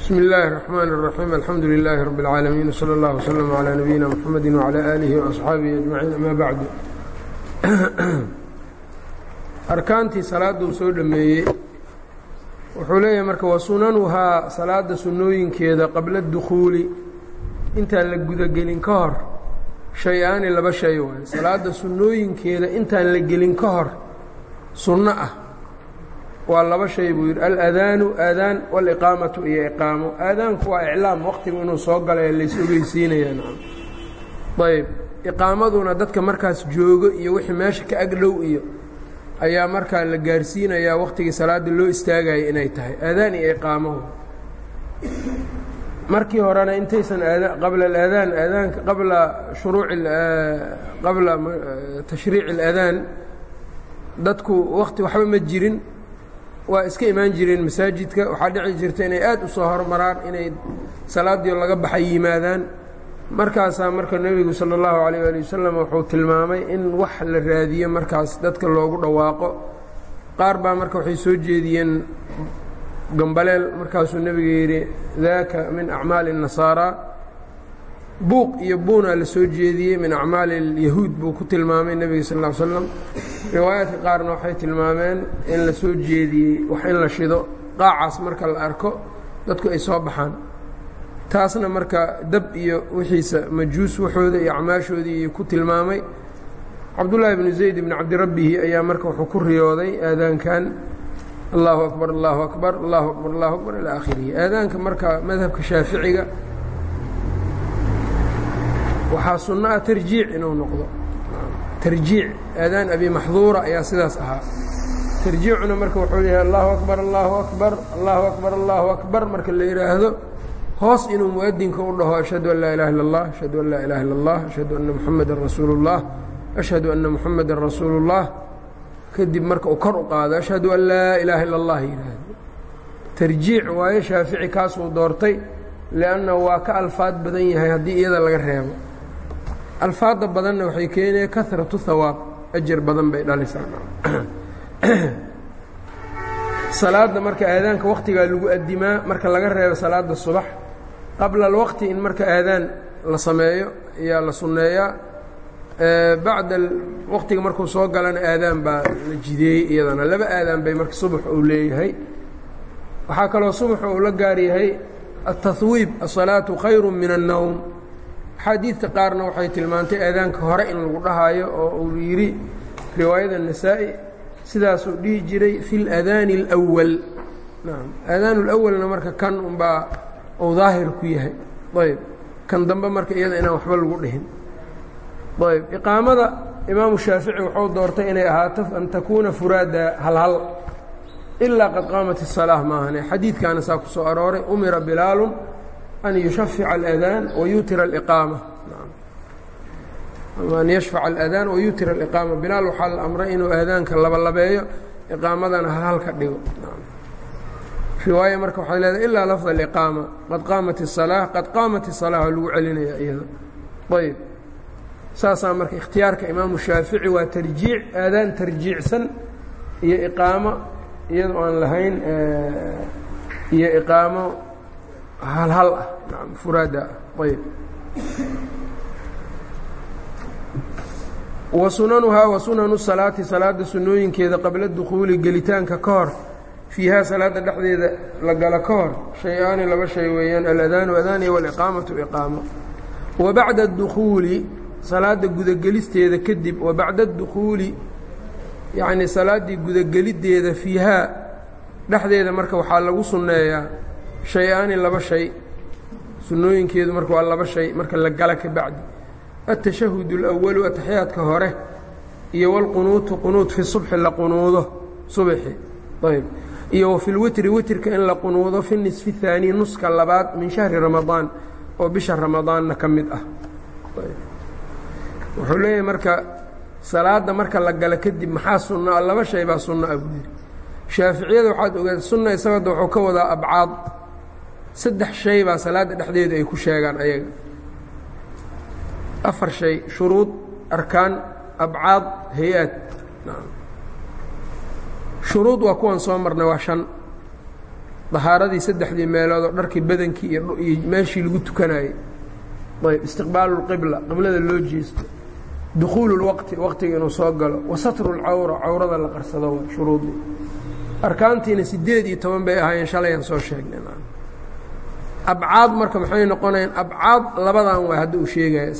bsmi اllahi الرحmn الرaxيim alxamdu لilaahi rab اlcaalamiin wslى اllah wslm عlى nabiyina mxamedi وعlى alihi وaصxaabihi aجmaciin ama bacdu arkaantii salaaduu soo dhammeeyey wuxuu leeyahay marka wasunanuhaa salaada sunnooyinkeeda qabla اdukhuuli intaan la gudagelin ka hor shay-aani laba shay waaye salaada sunnooyinkeeda intaan la gelin ka hor sunno ah waa laba shay buu yidhi aladaanu aadaan waliqaamatu iyo iqaamo. Aadaanku waa iclaam waqtigu inuu soo galay lays ogeysiinayaa nacam ayb iqaamaduna dadka markaas joogo iyo wixii meesha ka agdhow iyo ayaa markaa la gaarsiinayaa waqtigii salaada loo istaagaya inay tahay. Aadaan iyo iqaamahu markii horena intaysan qabla alaadaan aadaanka qabla shuruuci qabla tashriici اlaadaan dadku waqti waxba ma jirin waa iska imaan jireen masaajidka. Waxaa dhici jirta inay aad u soo hormaraan inay salaaddii laga baxay yimaadaan. Markaasaa marka nebigu sala allahu calayh ali wasalam wuxuu tilmaamay in wax la raadiyo markaas dadka loogu dhawaaqo. Qaar baa marka waxay soo jeediyeen gambaleel. Markaasuu nebiga yidhi daaka min acmaali الnasaaraa buuq iyo buunaa la soo jeediyey min acmaali اlyahuud buu ku tilmaamay nebiga sal ll slam riwaayaadka qaarna waxay tilmaameen in la soo jeediyey wax in la shido qaacaas marka la arko dadku ay soo baxaan. Taasna marka dab iyo wixiisa majuus waxooda iyo acmaashoodii ku tilmaamay. Cabdullaahi bnu zayd bni cabdirabbihi ayaa marka wuxuu ku riyooday aadaankan allahu akbar allahu akbar allahu akbar allahu akbar ilaa akhirihi aadaanka marka madhabka shaaficiga waxaa sunno ah tarjiic inuu noqdo tarjiic aadaan abi maxduura ayaa sidaas ahaa tarjiicuna marka wuxuu yahay allahu akbar allahu akbar allahu akbar allahu akbar marka la yidhaahdo hoos inuu muadinka u dhaho ashhadu an laa ilaha illa اllah ashhadu an laa ilaha illa اllah ashhadu anna muxamadan rasuulu اllah ashhadu anna muxamadan rasuulu اllah kadib marka uu kor u qaado ashhadu an laa ilaaha illa اllah yidhaahdo tarjiic waayo shaafici kaasuu doortay lianna waa ka alfaad badan yahay haddii iyada laga reebo alfaadda badanna waxay keenaya karatu hawaab ajar badan bay dhalisaa. Salaadda marka aadaanka wakhtigaa lagu addimaa marka laga reebo salaadda subax qabla alwaqti in marka aadaan la sameeyo ayaa la sunneeyaa bacda waqtiga markuu soo galana aadaan baa la jideeyey iyadana. Laba aadaan bay marka subax uu leeyahay. Waxaa kaloo subax uu la gaar yahay atahwiib asalaatu khayru min annowm axaadiidta qaarna waxay tilmaantay aadaanka hore in lagu dhahaayo oo uu yidhi riwaayada nasaa-i sidaasuu dhihi jiray fi اladaani اlأwal nam aadaanu اlawalna marka kan unbaa uu daahir ku yahay ayb kan dambe marka iyada inaan waxba lagu dhihin ayb iqaamada imaamu shaafici wuxuu doortay inay ahaato an takuuna furaada halhal ilaa qad qaamat الsalaaة maahane xadiidkaana saa ku soo arooray umira bilaalu an yushafica اladaan wayutira اliqaama an yashfaca aladaan wayutira aliqaama bilaal waxaa la amray inuu aadaanka labalabeeyo iqaamadana halhal ka dhigo riwaaya marka waxay leedahay ilaa lafd aliqaama qad qaamat الsalaaة qad qaamat الsalaaة oo lagu celinaya iyada ayb saasaa marka ikhtiyaarka imaamu shaafici waa tarjiic aadaan tarjiicsan iyo iqaamo iyadoo aan lahayn iyo iqaamo halhal ah. Furaada ah ayb. Wa sunanuhaa wa sunanu salaati salaada sunnooyinkeeda qabla dukhuuli gelitaanka ka hor fiihaa salaada dhexdeeda la gala ka hor shay-aani laba shay weeyaan aladaanu adaan iyo waliqaamatu iqaamo. Wa bacda adukhuuli salaada gudagelisteeda kadib wa bacda adukhuuli yacnii salaaddii gudageliddeeda fiihaa dhexdeeda marka waxaa lagu sunneeyaa shay-aani laba shay sunnooyinkeedu marka waa laba shay marka la gala ka bacdi التشhهد الأول أتحyaaدka hore iyo والqنuutu qنuud في الصبحi la qunuudo suبحi ayb iyo وفي الwitri witrka in la qunuudo في النiصف الثاني nuska labaad min شhهri رamaضاan oo bisha رamaضaanna ka mid ah wuxuu leeyahay marka salaada marka la galo kadib maxaa suno a laba shay baa suno a buu yidhi shaaficiyada waxaad ogaata sunna isagooda wuxuu ka wadaa abcaad saddex shay baa salaadda dhexdeeda ay ku sheegaan ayaga afar shay shuruud arkaan abcaad hay-aad shuruud waa kuwan soo marnay waa shan dahaaradii saddexdii meelood oo dharkii badankii iyo meeshii lagu tukanayey ayb istiqbaalu اlqibla qiblada loo jeesto dukhuulu اlwaqti waqtiga inuu soo galo wa satru اlcawra cawrada la qarsado shuruudii arkaantiina sideed iyo toban bay ahaayeen shalayaan soo sheegnay abcaad marka maxay noqonayaan abcaad labadan waa hadda uu sheegaya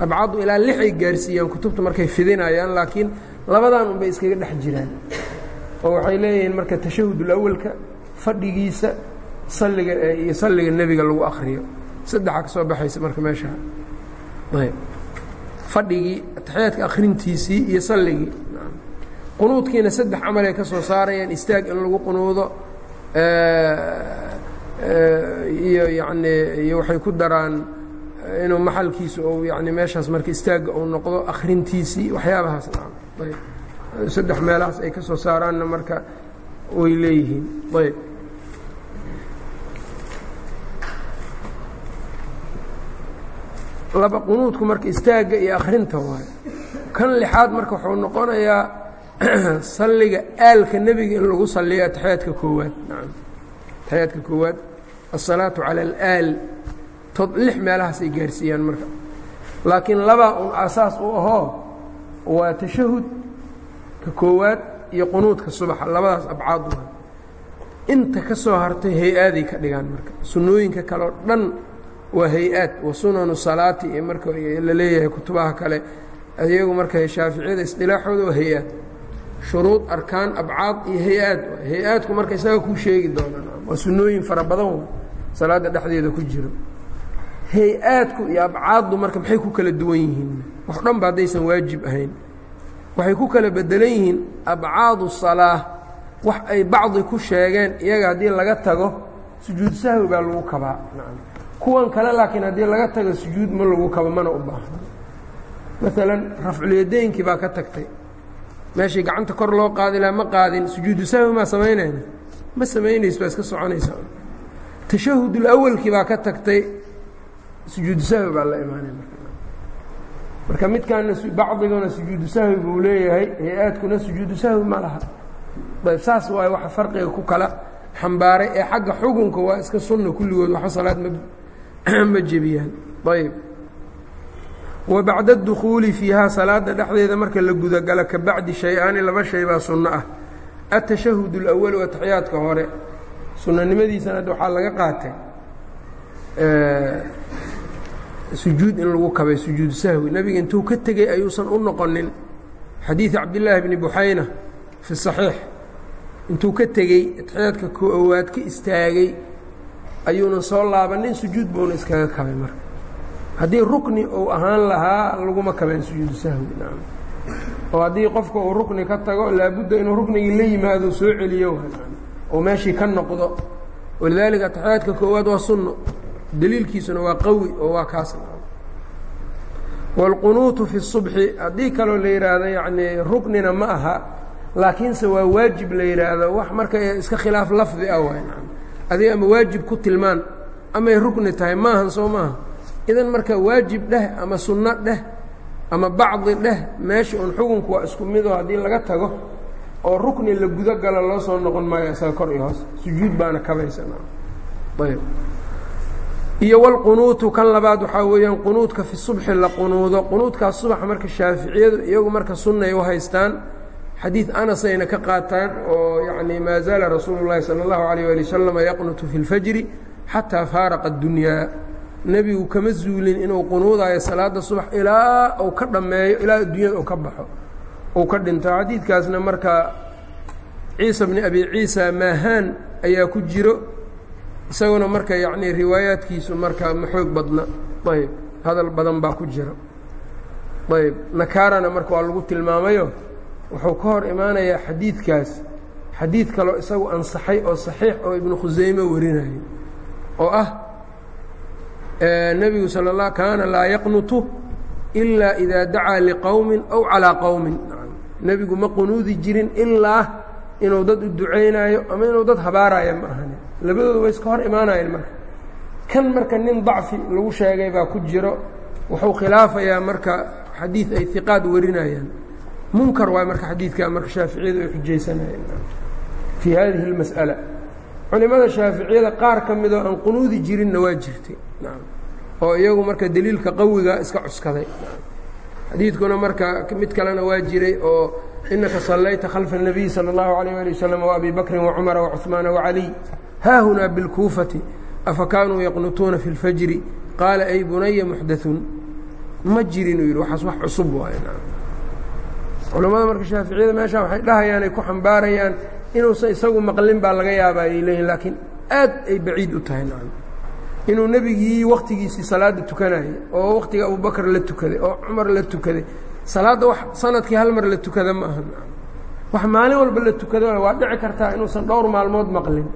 abcaaddu ilaa lixay gaarsiiyaan kutubta markay fidinayaan laakiin labadan unbay iskaga dhex jiraan. Oo waxay leeyihiin marka tashahudul awalka fadhigiisa salliga iyo salliga nebiga lagu akriyo saddexa ka soo baxaysa marka meesha. Ayb. Fadhigii ataxiyaadka akhrintiisii iyo salligii qunuudkiina saddex camalay ka soo saarayaan istaag in lagu qunuudo iyo yacni iyo waxay ku daraan inuu maxalkiisu ou yani meeshaas marka istaagga uu noqdo akhrintiisii waxyaabahaas. Ayb. Saddex meelahaas ay ka soo saaraanna marka way leeyihiin. Ayb. Laba qunuudku marka istaagga iyo akhrinta waayo kan lixaad marka wuxuu noqonayaa salliga aalka nebiga in lagu salliyo ataxiyaadka koowaad. Nacam ataxiyaadka koowaad asalaatu cala alaal tod lix meelahaas ay gaarsiiyaan marka. Laakiin labaa un aasaas u ahoo waa tashahud ka koowaad iyo qunuudka subaxa labadaas abcaad waa inta ka soo hartay hay'aaday ka dhigaan marka. Sunnooyinka kale dhan waa hay'aad wa sunanu salaati iyo marka la leeyahay kutubaha kale. Iyagu marka shaaficiyada isdilaaxooda waa hay'aad. Shuruud arkaan abcaad iyo hay'aad. Hay'aadku marka isaga kuu sheegi doonaan. Waa sunnooyin fara badan salaadda dhexdeeda ku jiro. Hay'aadku iyo abcaaddu marka maxay ku kala duwan yihiin? Wax dhan ba haddaysan waajib ahayn. Waxay ku kala bedelan yihiin abcaadu salaa wax ay bacdi ku sheegeen iyaga haddii laga tago sujuud sahwi baa lagu kabaa. Kuwan kale laakiin haddii laga tago sujuud ma lagu kabo mana u baahno maalan rafculyadeynkii baa ka tagtay. Meeshii gacanta kor loo qaadi laha ma qaadin. Sujuudu sahwi maa samaynayna ma samaynayso baa iska soconaysa tashahudul awalkii baa ka tagtay sujuudu sahwi baa la imaanay marka. Midkaana bacdiguna sujuudu sahwi buu leeyahay hay'aadkuna sujuudu sahwi ma laha. Ayb saas waayo waxa farqiga ku kala xambaaray ee xagga xukunka waa iska sunna kulligood waxba salaad ma ma jebiyaan. Ayb wa bacda adukhuuli salaada dhexdeeda marka la gudagalo ka shay-aani laba shay baa sunno ah. Atashahud اlأwalu ataxiyaadka hore sunanimadiisana hadda waxaa laga qaatay sujuud in lagu kabay sujuud sahwi. Nebiga intuu ka tegey ayuusan u noqonin. Xadiid cabdillaahi bni buxayna fi صaxiix intuu ka tegey ataxiyaadka koowaad ka istaagay ayuunan soo laabanin sujuud buuna iskaga kabay marka. Haddii rukni uu ahaan lahaa laguma kabeen sujuudu sahwi oo haddii qofka uu rukni ka tago laabudda inuu ruknigii la yimaado soo celiyo oo meeshii ka noqdo walidaalika ataxiyaadka koowaad waa sunno daliilkiisuna waa qawi oo waa kaas wاlqunuutu fi الصubxi haddii kaloo la yidhaahdo yacnii ruknina ma aha laakiinse waa waajib la yidhaahdo wax marka iska khilaaf lafdi ah waay adiga ama waajib ku tilmaan amay rukni tahay maahan soo maaha idan marka waajib dheh ama sunno dheh ama bacdi dheh meesha un xukunku waa isku midoo haddii laga tago oo rukni la gudo galo loo soo noqon maayo isaga kor iyo hoos. Sujuud baana kabaysanayb iyo wlqunuutu kan labaad waxaa weeyaan qunuudka fi subxi la qunuudo. Qunuudkaas subaxa marka shaaficiyadu iyagu marka sunnay u haystaan xadiid anasayna ka qaataan oo yacni maa zaala rasuulu sala allahu alayh ali wasalam yaqnutu fi lfajri xataa faaraqa addunyaa nebigu kama zuulin inuu qunuudayo salaada subax ilaa uu ka dhammeeyo ilaa adduunyada uu ka baxo uu ka dhinto. Xadiidkaasna marka ciisa bni abi ciisa maahaan ayaa ku jiro isaguna marka yacnii riwaayaadkiisu marka ma xoog badna. Ayb hadal badan baa ku jira. Ayb nakaarana marka waa lagu tilmaamayo. Wuxuu ka hor imaanayaa xadiidkaas. Xadiid kaloo isagu ansaxay oo saxiix oo ibnu khuseyme warinayay oo ah nebigu sala اla kaana laa yaqnutu ilaa idaa dacaa liqowmin aw calaa qowmin nebigu ma qunuudi jirin ilaa inuu dad u ducaynaayo ama inuu dad habaaraayo ma ahani. Labadooda way iska hor imaanayeen marka. Kan marka nin dacfi lagu sheegay baa ku jiro wuxuu khilaafayaa marka xadiid ay hiqaad warinayaan. Munkar waay marka xadiidka marka shaaficiyadu ay xujaysanayeen. Fii hadihi اlmas'ala culimada shaaficiyada qaar ka midoo aan qunuudi jirinna waa jirtay. Oo iyagu marka deliilka qawiga iska cuskaday xadiidkuna marka mid kalena waa jiray oo inaka sallayta khalfa الnabiy salى اllahu عalيه ali waslm وabi bakri وacumara وcuثmaana وcaliي haahunaa biاlkuufati afa kaanuu yaqnutuuna fi اlfajri qaala ay bunaya muxdaثun ma jirinuu yidhi waxaas wax cusub waay culammada marka shaaficiyada meeshaa waxay dhahayaan ay ku xambaarayaan inuusan isagu maqlin baa laga yaaba ayay leeyihin laakiin aad ay baciid u tahay nacam inuu nebigii wakhtigiisii salaadda tukanayay oo wakhtiga abubakar la tukaday oo cumar la tukaday salaadda wax sannadkii hal mar la tukada ma aha. Wax maalin walba la tukado waa dhici kartaa inuusan dhowr maalmood maqlin.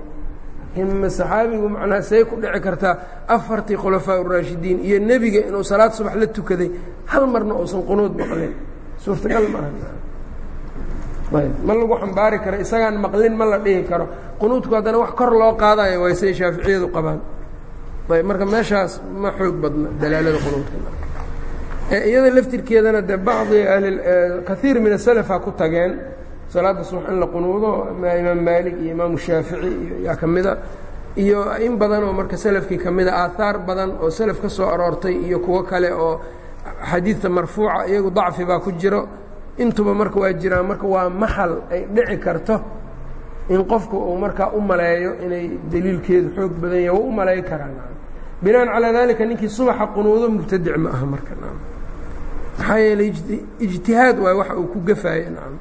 Ima saxaabigu macnaha say ku dhici kartaa afartii khulafaa uraashidiin iyo nebiga inuu salaad subax la tukaday hal marna uusan qunuud maqlin. Suurtagal ma aha. Ma lagu xambaari karo isagaan maqlin ma la dhihi karo. Qunuudku haddana wax kor loo qaadayo waay siday shaaficiyadu qabaan marka meeshaas ma xoog badna dalaalada qunuudka iyada laftirkeedana de bacdi kaiir min asalafaa ku tageen. Salaadda subax in la qunuudo imaam maalik iyo imaamu shaafici iyo yaa ka mida. Iyo in badan oo marka selafkii ka mida aahaar badan oo selaf ka soo aroortay iyo kuwo kale oo xadiidta marfuuca iyagu dacfi baa ku jiro. Intuba marka waa jiraan marka waa maxal ay dhici karto in qofku uu markaa u maleeyo inay deliilkeedu xoog badan yahay waa u malay karaan binaan calaa dalika ninkii subaxa qunuudo mubtadic ma aha marka maxaa yeeley ijtihaad waay waxa uu ku gafaaya nacam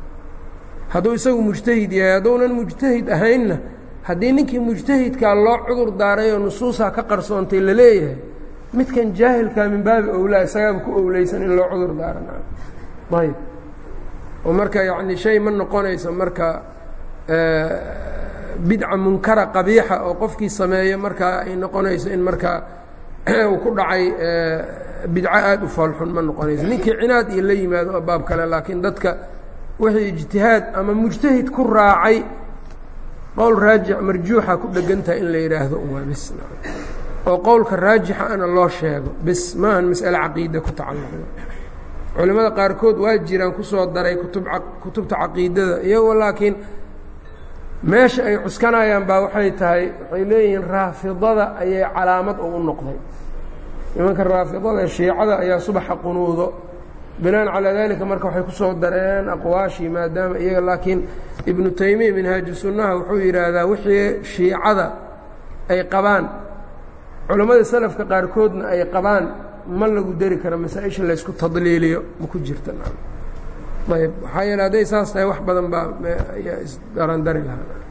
hadduu isagu mujtahid yahay hadduunan mujtahid ahaynna haddii ninkii mujtahidkaa loo cudur daaray oo nusuusaa ka qarsoontay la leeyahay midkan jaahilkaa min baabi owlaa isagaaba ku owleysan in loo cudur daaro nacam ayb oo marka yacni shay ma noqonayso marka bidca munkara qabiixa oo qofkii sameeyo markaa ay noqonayso in markaa uu ku dhacay bidco aada u foolxun ma noqonayso. Ninkii cinaad iyo la yimaado oo baab kale laakiin dadka wixii ijtihaad ama mujtahid ku raacay qowl raajix marjuuxa ku dhegantaha in la yidhaahdo waa bis. Oo qowlka raajixa ana loo sheego bis maahan mas'ale caqiida ku tacalluqda culimmada qaarkood waa jiraan ku soo daray kutub kutubta caqiidada iyagoo laakiin meesha ay cuskanayaan baa waxay tahay waxay leeyihiin raafidada ayay calaamad u u noqday. Nimanka raafidada shiicada ayaa subaxa qunuudo. Binaan calaa dalika marka waxay ku soo dareen aqwaashii maadaama iyaga laakiin ibnu taymiya minhaaju wuxuu yidhaahdaa wixii shiicada ay qabaan. Culammada salafka qaarkoodna ay qabaan ma lagu dari karo masaa-isha laysku tadliiliyo ma ku jirta ayb waxaa yeele hadday saas tahay wax badan baa ayaa isdarandari lahaa.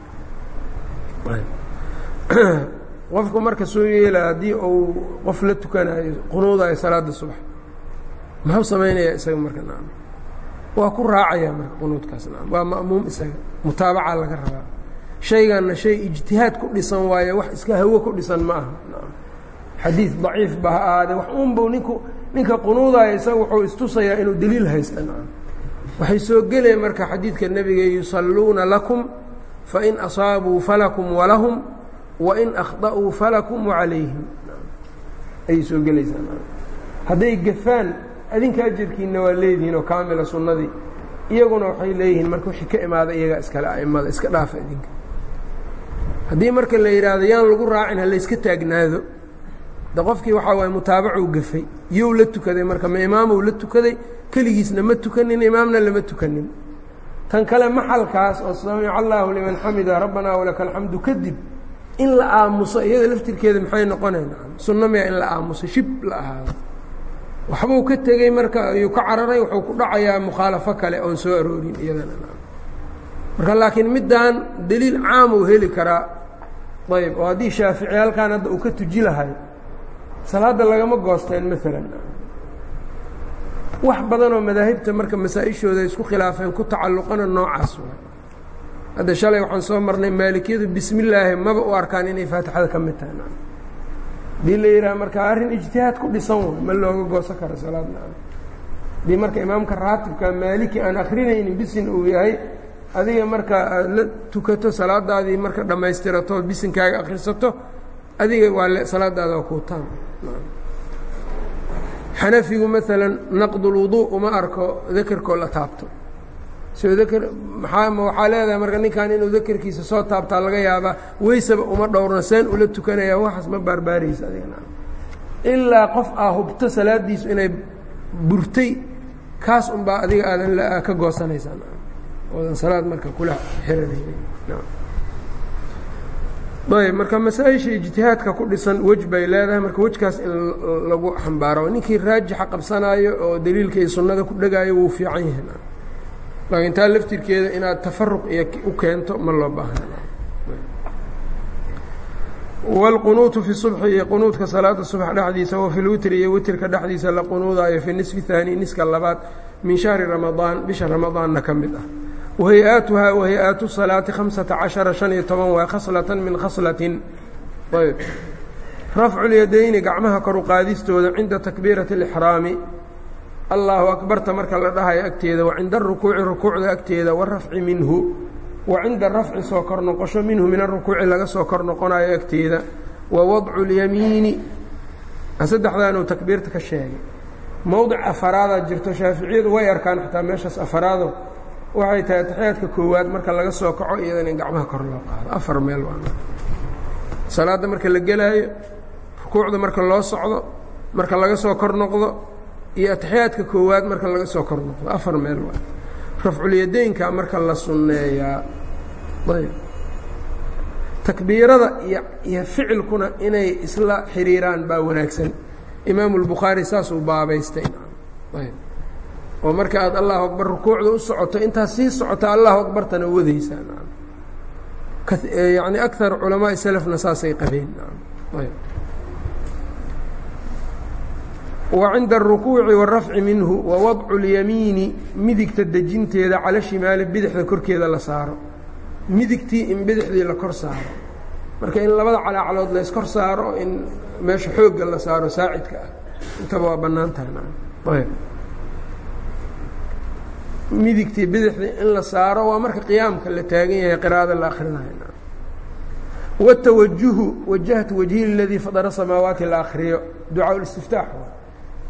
Qofku marka soo yeela haddii uu qof la tukanayo qunuudayo salaada subax muxuu samaynayaa isaga marka? Nacam waa ku raacayaa marka qunuudkaas. Nacam waa ma'muum isaga. Mutaabaca laga rabaa. Shayganna shay ijtihaad ku dhisan waaye wax iska hawo ku dhisan ma aha. Xadiid daciif ba ha ahaadee wax uunbuu ninku ninka qunuudaayo isaga wuxuu istusayaa inuu deliil haysta nacam waxay soo geleen marka xadiidka nebiga yusalluuna lakum fain asaabuu falakum walahum wain akhda'uu falakum wacalayhim ayay soo gelaysaa hadday gafaan adinka ajarkiinna waa leedihiin oo kaamila sunnadii. Iyaguna waxay leeyihiin marka wixii ka imaada iyagaa iskale a'immada iska dhaafa idinka haddii marka la yidhaahdo yaan lagu raacin ha layska taagnaado de qofkii waxaa waay mutaabacuu gafay. Yow la tukaday marka ma imaamou la tukaday keligiisna ma tukanin imaamna lama tukanin. Tan kale maxalkaas oo samica allaahu liman xamida rabbanaa walaka alxamdu kadib in la aamuso iyada laftirkeeda maxay noqonayn sunno miya in la aamuso shib la ahaado. Waxbuu ka tegey marka ayuu ka cararay wuxuu ku dhacayaa mukhaalafo kale oon soo aroorin iyadana marka laakiin middaan deliil caam uu heli karaa ayb oo haddii shaafici halkaan hadda uu ka tuji lahay salaadda lagama goosteen maalan wax badanoo madaahibta marka masaa-ishooda isku khilaafeen ku tacalluqana noocaas hadda shalay waxaan soo marnay maalikiyadu bismi illaahi maba u arkaan inay faatixada ka mid tahay. Hadii la yidhaha marka arrin ijtihaad ku dhisan way ma looga goosan karo salaadna haddii marka imaamka raatibka maaliki aan akrinaynin bisin uu yahay adiga marka aad la tukato salaadaadii marka dhammaystirato bisinkaaga akrisato adiga waa salaadaada waa kuutaan xanafigu maalan naqdulwuduu uma arko dakerkoo la taabto. Waxaa leedahay marka ninkan inuu dakerkiisa soo taabtaa laga yaabaa weysaba uma dhowrna seen ula tukanaya waxaas ma baarbaaraysa ilaa qof aa hubto salaadiisu inay burtay kaas unbaa adiga aadan ka goosanaysaa. Oodan salaad marka kula xiranayayb marka masaa-isha ijtihaadka ku dhisan wej bay leedahay. Marka wejkaas in lagu xambaaro ninkii raajixa qabsanaayo oo daliilka iyo sunnada ku dhegaayo wuu fiican yahay. Laakiin taa laftirkeeda inaad tafaruq iyo u keento ma loo baahna wاlqunuutu fi subxi iyo qunuudka salaada subax dhexdiisa wa fi lwitri iyo witrka dhexdiisa la qunuudaayo fi nisfi haani niska labaad min shahri ramadaan bisha ramadaanna ka mid ah wahay-aatuhaa wahay-aatu salaati hamsata cashara shan iyo toban waa khaslatan min khaslatin ayb rafculyadayni gacmaha kor u qaadistooda cinda takbiirati اlixraami allahu akbarta marka la dhahayo agteeda wa cinda arukuuci rukuucda agteeda warafci minhu wa cinda rafci soo kor noqosho minhu min arukuuci laga soo kor noqonayo agteeda wa wadcu اlyamiini saddexdaanuu takbiirta ka sheegay mowdic afaraadaa jirto shaaficiyadu way arkaan xataa meeshaas afaraado waxay tahay ataxiyaadka koowaad marka laga soo kaco iyadan in gacmaha kor loo qaado. Afar meel salaadda marka la gelaayo rukuucda marka loo socdo marka laga soo kor noqdo iyo ataxiyaadka koowaad marka laga soo kor noqdo. Afar meel waa rafculyadeynka marka la sunneeyaa. Ayb. Takbiirada iyo iyo ficilkuna inay isla xiriiraan baa wanaagsan. Imaamu اlbukhaari saasuu baabaystay. Ayb oo marka aada allahu akbar rukuucda u socoto intaad sii socota allahu akbartana wadaysaan. Yani akar culamaai selafna saasay qabeen. Wa cinda arukuuci warafci minhu wa wadcu اlyamiini midigta dejinteeda cala shimaali bidixda korkeeda la saaro. Midigtii in bidixdii la kor saaro. Marka in labada calaacalood layskor saaro in meesha xoogga la saaro saacidka ah. Intaba waa bannaan tahay midigtii bidixdii in la saaro waa marka qiyaamka la taagan yahay qiraa'ada la akhrinayo watawajuhu wajahtu wajhi اladii fadara samaawaati la akriyo ducaa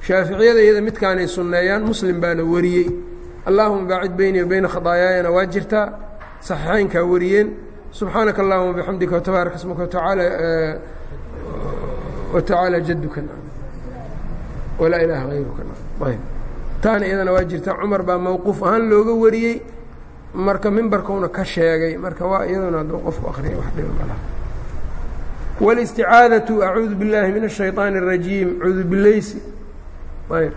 shaaficiyada iyada midkaanay sunneeyaan muslim baana wariyey. Allahuma baacid beyni wa beyna khadaayaayana waa jirtaa saxiixaynkaa wariyeen. Subxaanaka allahuma bixamdika watabaaraka smuka watacaala watacaala jaduka walaa ilaaha hayruka ayb taana iyadana waa jirtaa cumar baa mowquuf ahaan looga wariyey marka mimbarkuna ka sheegay marka waa iyaduna hadduu qofku akriya wax dhiba malaha wاlisticaadaةu acuudu biاllaahi min الshayطaani الrajiim cuudu bileysi ayb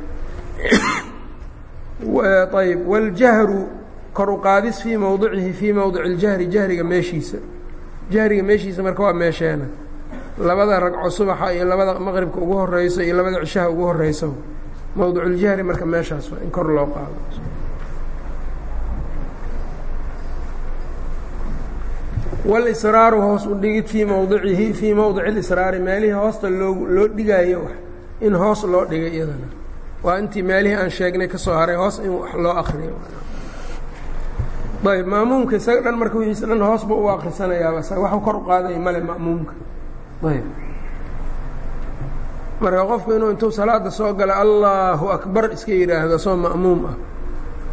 ayb wاljahru kor u qaadis fii mowdicihi fii mowdic اljahri jahriga meeshiisa jahriga meeshiisa marka waa meesheena labada ragco subaxa iyo labada maqribka ugu horeyso iyo labada cishaha ugu horeyso mowdiculjahri marka meeshaas in kor loo qaado. Wاlsraaru hoos u dhigid fii mowdicihi fii mowdic اlisraari meelihii hoosta loo loo dhigaayo in hoos loo dhigay iyadana. Waa intii meelihii aan sheegnay ka soo haray hoos in wax loo akriyo ayb ma'muumka isaga dhan marka wixiisa dhan hoosba u akrisanayaaba isaga waxu kor u qaadaya male ma'muumka ayb marka qofku inuu intuu salaada soo gala allahu akbar iska yidhaahdo soo ma'muum ah.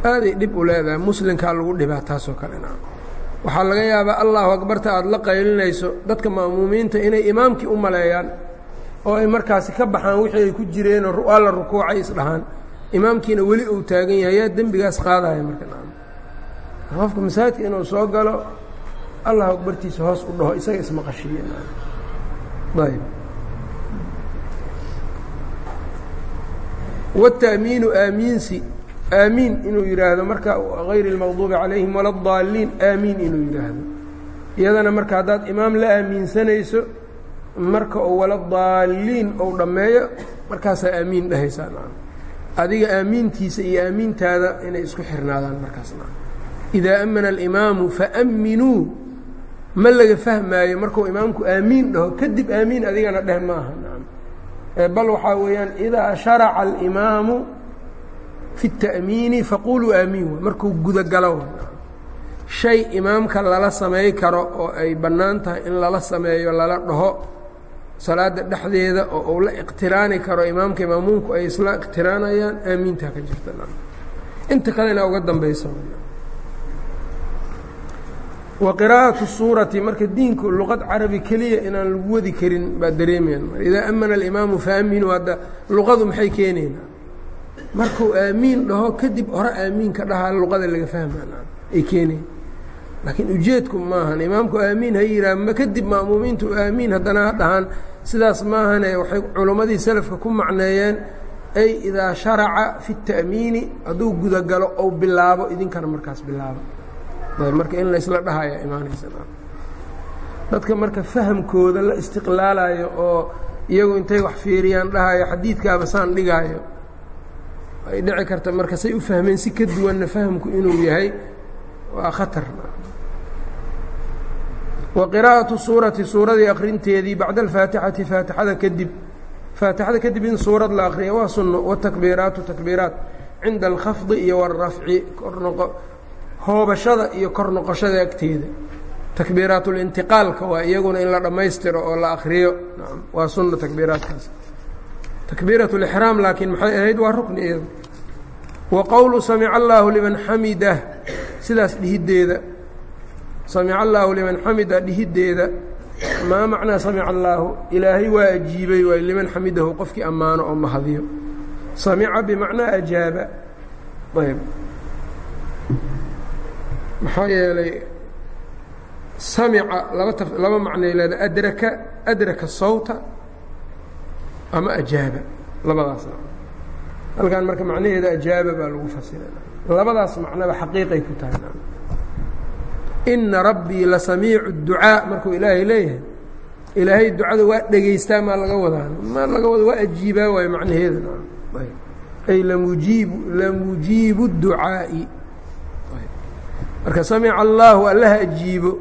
Aaday dhib u leedahay muslimkaa lagu dhibaa taasoo kalena waxaa laga yaabaa allahu akbarta aada la qaylinayso dadka ma'muumiinta inay imaamkii u maleeyaan oo ay markaasi ka baxaan wixii ay ku jireenoo alla rukuucay isdhahaan imaamkiina weli uu taagan yahay yaa dembigaas qaadaya marka qofka masaajidka inuu soo galo allahu akbartiisa hoos u dhaho isaga ismaqashiiye wataamiinu aamiinsi aamiin inuu yidhaahdo marka hayr اlmaqduubi calayhim wala اdaaliin aamiin inuu yidhaahdo iyadana marka haddaad imaam la aamiinsanayso marka uu wala daaliin ou dhammeeyo markaasaa aamiin dhahaysaa adiga aamiintiisa iyo aamiintaada inay isku xirnaadaan markaas idaa amana alimaamu faaminuu ma laga fahmaayo markuu imaamku aamiin dhaho kadib aamiin adigana dheh maaha bal waxaa weeyaan idaa sharaca alimaamu fi الta'miini faquluu aamiin. W markuu gudagalo shay imaamka lala samay karo oo ay bannaan tahay in lala sameeyo lala dhaho salaada dhexdeeda oo uu la iqtiraani karo imaamka imaamuunku ay isla iqtiraanayaan aamiintaa ka jirta. Inta kalena uga dambaysa wa qiraa'atu suurati marka diinku luqad carabi keliya inaan lagu wadi karin baa dareemayaan idaa amana alimaamu faaminu hadda luqadu maxay keenaynaa markuu aamiin dhaho kadib hore aamiinka dhahaa luqada laga fahmaa ay keenayn laakiin ujeedku maahan imaamku aamiin ha yihaah ma kadib ma'muumiintu aamiin haddana ha dhahaan. Sidaas maahane waxay culimmadii selafka ku macneeyeen ay idaa sharaca fi الta'miini hadduu gudagalo ou bilaabo idinkana markaas bilaabo marka in laysla dhahaya imaanaysa dadka marka fahamkooda la istiqlaalayo oo iyagu intay wax fiiriyaan dhahayo xadiidkaaba saan dhigaayo ay dhici karta marka say u fahmeen si ka duwanna fahamku inuu yahay waa khatar. Wa qiraa'atu suurati suuradii akrinteedii bacda alfaatixati faatixada kadib faatixada kadib in suurad la akriya waa sunno watakbiiraatu takbiiraat cinda alkhafdi iyo wاlrafci kornoqo hoobashada iyo kor noqoshada agteeda. Takbiiraatulintiqaalka waa iyaguna in la dhammaystiro oo la akriyo waa sunna takbiiraadkaas. Takbiiratulixraam laakiin maxay ahayd? Waa rukni iyadu. Wa qowlu samica allaahu liman xamidah sidaas dhihiddeeda samica allaahu liman xamida dhihiddeeda maa macnaa samica allaahu ilaahay waa ajiibay waay liman xamidahu qofkii ammaano oo mahadiyo. Samica bimacnaa ajaaba. Ayb maxaa yeelay samica laba t laba macnay leeda adraka adraka sawta ama ajaaba labadaas halkan marka macnaheeda ajaaba baa lagu fasira labadaas macnaba xaqiiqay ku tahay. Ina rabbii la samiicu ducaa markuu ilaahay leeyahay ilaahay ducada waa dhegaystaa maa laga wadaa? Ma laga wada waa ajiibaa waayo macnaheeda ay lamujiibu lamujiibu ducaa'i marka samica allaahu allaha ajiibo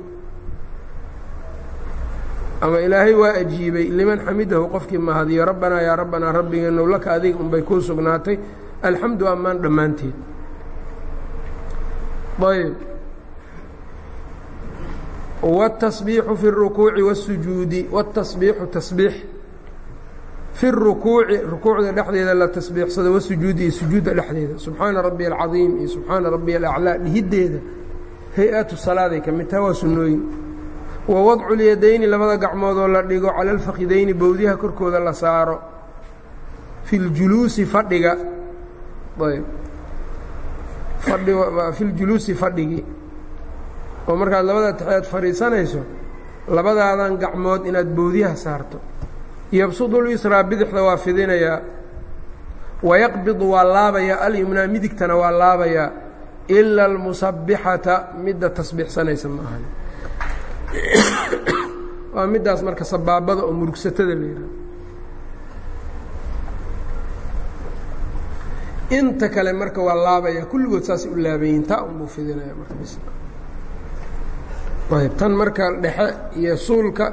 ama ilaahay waa ajiibay liman xamidahu qofkii mahadiyo rabbanaa yaa rabbanaa rabbigeenow laka adiga unbay kuu sugnaatay alxamdu ammaan dhammaanteed ayb wالتصbiixu fi الrukuuci wالsujuudi wالتصbiixu tasbiix fi الrukuuci rukuucda dhexdeeda la tasbiixsado wasujuudi iyo sujuudda dhexdeeda subxaana rabbiya alcadiim iyo subxaana rabbiya alaclaa dhihiddeeda hay'atu salaaday ka mid taha waa sunnooyin. Wa wadcu lyadayni labada gacmoodoo la dhigo cala alfakidayni bowdyaha korkooda la saaro. Fi ljuluusi fadhiga. Ayb. Fadhi fi ljuluusi fadhigii oo markaad labada taxeed fadhiisanayso labadaadan gacmood inaad bowdyaha saarto. Yabsudlyusraa bidixda waa fidinayaa. Wayaqbidu waa laabayaa alyumnaa midigtana waa laabayaa ila almusabbixata midda tasbiixsanaysa ma ahan waa middaas marka sabaabada oo murugsatada la yidhaha inta kale marka waa laabaya kulligood saasay u laabayiin taa unbuu fidinaya marka ayb tan marka dhexe iyo suulka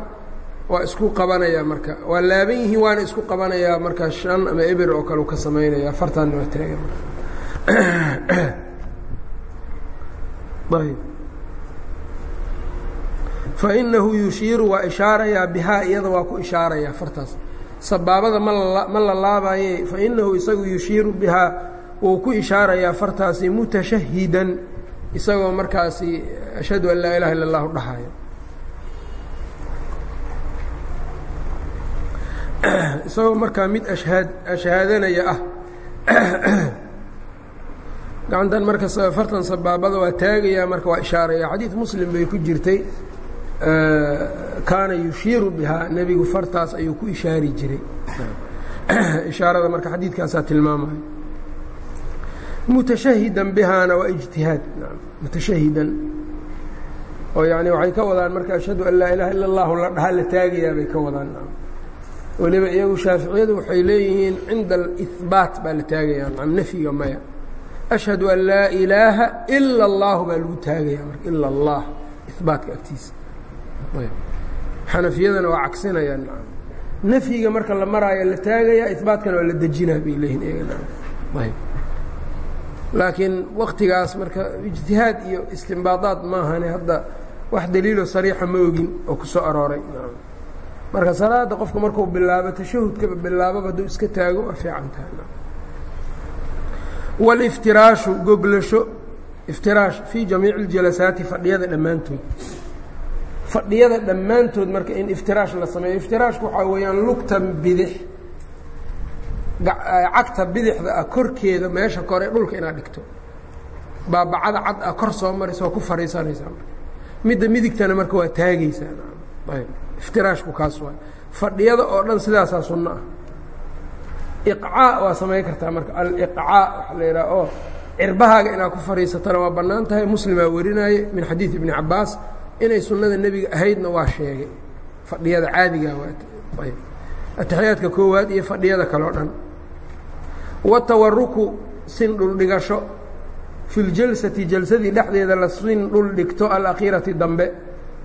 waa isku qabanayaa marka waa laaban yihiin waana isku qabanayaa marka shan ama eber oo kale u ka samaynaya afartaanna waa taaga ayb fainahu yushiiru waa ishaarayaa bihaa iyada waa ku ishaarayaa fartaas. Sabaabada ma la laabaye fainahu isagu yushiiru bihaa wuu ku ishaarayaa fartaasi mutashahidan isagoo markaasi ashhadu an laa ilaha illa اllahu dhahayo isagoo markaa mid ashhaad ashhaadanaya ah gacantan marka fartan sabaabada waa taagayaa marka waa ishaaraya xadiid muslim bay ku jirtay kaana yushiiru bihaa nebigu fartaas ayuu ku ishaari jiray. Ishaarada marka xadiidkaasaa tilmaamaya mutashahidan bihaana waa ijtihaad. Mutashahidan oo yani waxay ka wadaan marka ashhadu an laa ilaha illa اllahu la dhaha la taagayaa bay ka wadaan. Weliba iyagu shaaficiyadu waxay leeyihiin cinda alihbaat baa la taagayaa nafyiga maya ashhadu an laa ilaaha ila اllahu baa lagu taagaya marka ila اllah ihbaatka agtiisa xanafiyadana waa cagsinayaan nafyiga marka la maraayo la taagaya ihbaatkana waa la dejinaa bay leeyihiin laakiin waktigaas marka ijtihaad iyo istimbaadaad maahane hadda wax daliilo sariixa ma ogin oo ku soo arooray marka salaada qofku markuu bilaabo tashahudkaba bilaababa hadduu iska taago waa fiican tahay wاliftiraashu goglasho iftiraash fii jamiici اljalasaati fadhiyada dhammaantood. Fadhiyada dhammaantood marka in iftiraash la sameeyo. Iftiraashku waxaa weeyaan lugtan bidix. Cagta bidixda ah korkeeda meesha kore dhulka inaad dhigto. Baabacada cad ah kor soo maraysa waa ku fariisanaysaa midda midigtana marka waa taagaysaa. Iftiraashku kaas waay fadhiyada oo dhan sidaasaa sunno ah iqcaa waa samayn kartaa marka aliqcaa waxaa la yidhaha oo cirbahaaga inaad ku fadhiisatana waa bannaan tahay. Muslimaa warinaaye min xadiid ibni cabaas inay sunnada nebiga ahaydna waa sheegay. Fadhiyada caadiga ayb. Atixiyaadka koowaad iyo fadhiyada kale o dhan. Watawaruku sin dhuldhigasho fi ljalsati jalsadii dhexdeeda la sin dhul dhigto alakhiirati dambe.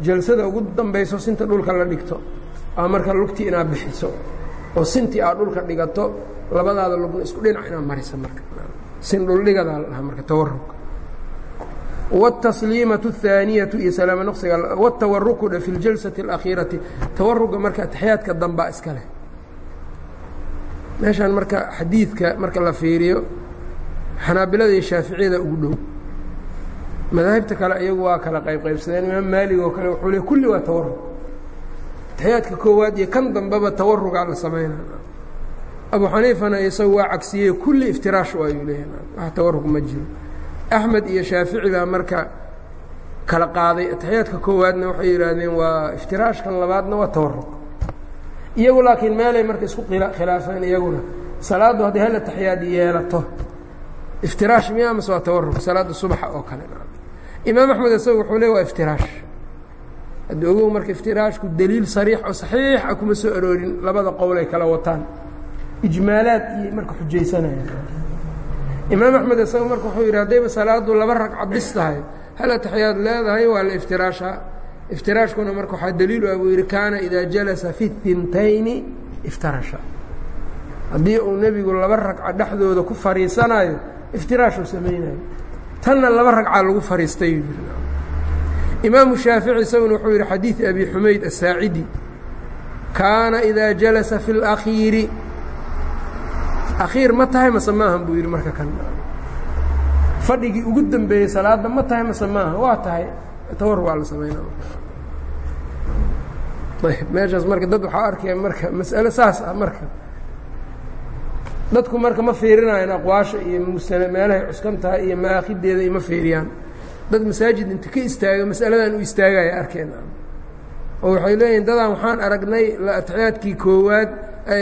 Jalsada ugu dambayso sinta dhulka la dhigto. Aa marka lugtii inaad bixiso oo sintii aad dhulka dhigato labadaada lugna isku dhinac inaad marisa marka sin dhuldhigadaa la dhahaa marka tawaruk wاtasliimaةu الثaaniyatu iyo salaamo noqsiga watawarukudha fi ljalsati اlakhiirati tawaruga marka atexyaadka dambaa iska leh meeshaan marka xadiidka marka la fiiriyo xanaabilada iyo shaaficiyada ugu dhow madaahibta kale iyagu waa kala qayb qaybsadeen imaam maalig oo kale wuxuu le kulli waa tawarug taxiyaadka koowaad iyo kan dambeba tawarugaa la samaynaa abu xaniifana isagu waa cagsiyey kulli iftiraash ayuu leeyahay. Wax tawarug ma jiro. Axmed iyo shaafici baa marka kala qaaday. Ataxiyaadka koowaadna waxay yidhaahdeen waa iftiraashkan labaadna waa tawarug. Iyagu laakiin meelay marka isku khilaafeen iyaguna. Salaaddu hadday hal ataxiyaad yeelato. Iftiraash miya amase waa tawarug. Salaadda subaxa oo kale. Imaam axmed isaga wuxuu le waa iftiraash haddi ogow marka iftiraashku daliil sariix oo saxiix ah kuma soo aroorin labada qowl kala wataan. Ijmaalaad iyo marka xujaysanaya. Imaam axmed isaga marka wuxuu yidhi haddayba salaadu laba ragca bis tahay. Hal ataxiyaad leedahay waa la iftiraashaa. Iftiraashkuna marka waxaa daliilu ah buu yidhi kaana idaa jalasa fi hintayni iftarasha. Haddii uu nebigu laba ragca dhexdooda ku fariisanayo iftiraashuu samaynayo. Tanna laba ragca lagu fariistay imaamu shaafici isaguna wuxuu yidhi xadiid abi xumayd asaacidi kaana idaa jalasa fi اlakhiiri akhiir ma tahay mase maahan buu yidhi marka kan. Fadhigii ugu dambeeyey salaadda ma tahay mase maaha waa tahay tawar waa la samaynaa ayb meeshaas marka dad waxaa arkaya marka mas'alo saas ah marka. Dadku marka ma fiirinayan aqwaasha iyo meelahay cuskan iyo maaakideeda iyo fiiriyaan dad masaajid inta ka istaaga masaladan u istaagaya arkeen oo waxay leeyihiin dadaan waxaan aragnay ataxiyaadkii koowaad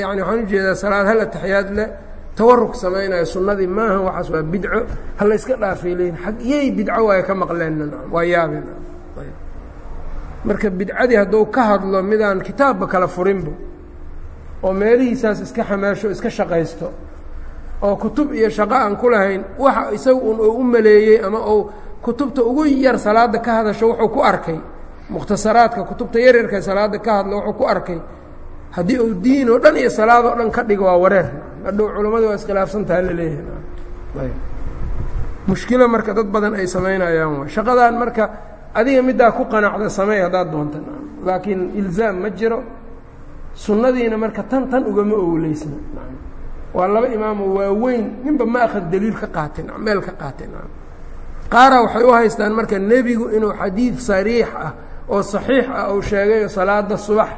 yani waxaan u jeedaa salaad hal ataxiyaad leh tawaruk samaynayo sunnadii maaha waxaas waa bidco ha la yska dhaafay leeyihiin ag iyay bidco waay ka maqleen waa yaabeen marka bidcadii hadduu ka hadlo midaan kitaabba kala furinbo oo meelihiisaas iska xamaasho iska shaqaysto oo kutub iyo shaqo aan ku lahayn waxa isaga un uu u maleeyey ama uu kutubta ugu yar salaadda ka hadasho wuxuu ku arkay. Mukhtasaraadka kutubta yaryarka salaadda ka hadlo wuxuu ku arkay. Haddii uu diin oo dhan iyo salaad oo dhan ka dhigo waa wareer. Hadhow culammadu waa iskhilaafsantaha la leeyahay. Mushkilo marka dad badan ay samaynayaan waay shaqadan marka adiga middaa ku qanacda sameey haddaad doonta laakiin ilzaam ma jiro. Sunnadiina marka tan tan ugama owleysna. Waa laba imaamoo waaweyn. Ninba ma akhad daliil ka qaatin meel ka qaatin qaara waxay u haystaan marka nebigu inuu xadiid sariix ah oo saxiix ah uu sheegayo salaada subax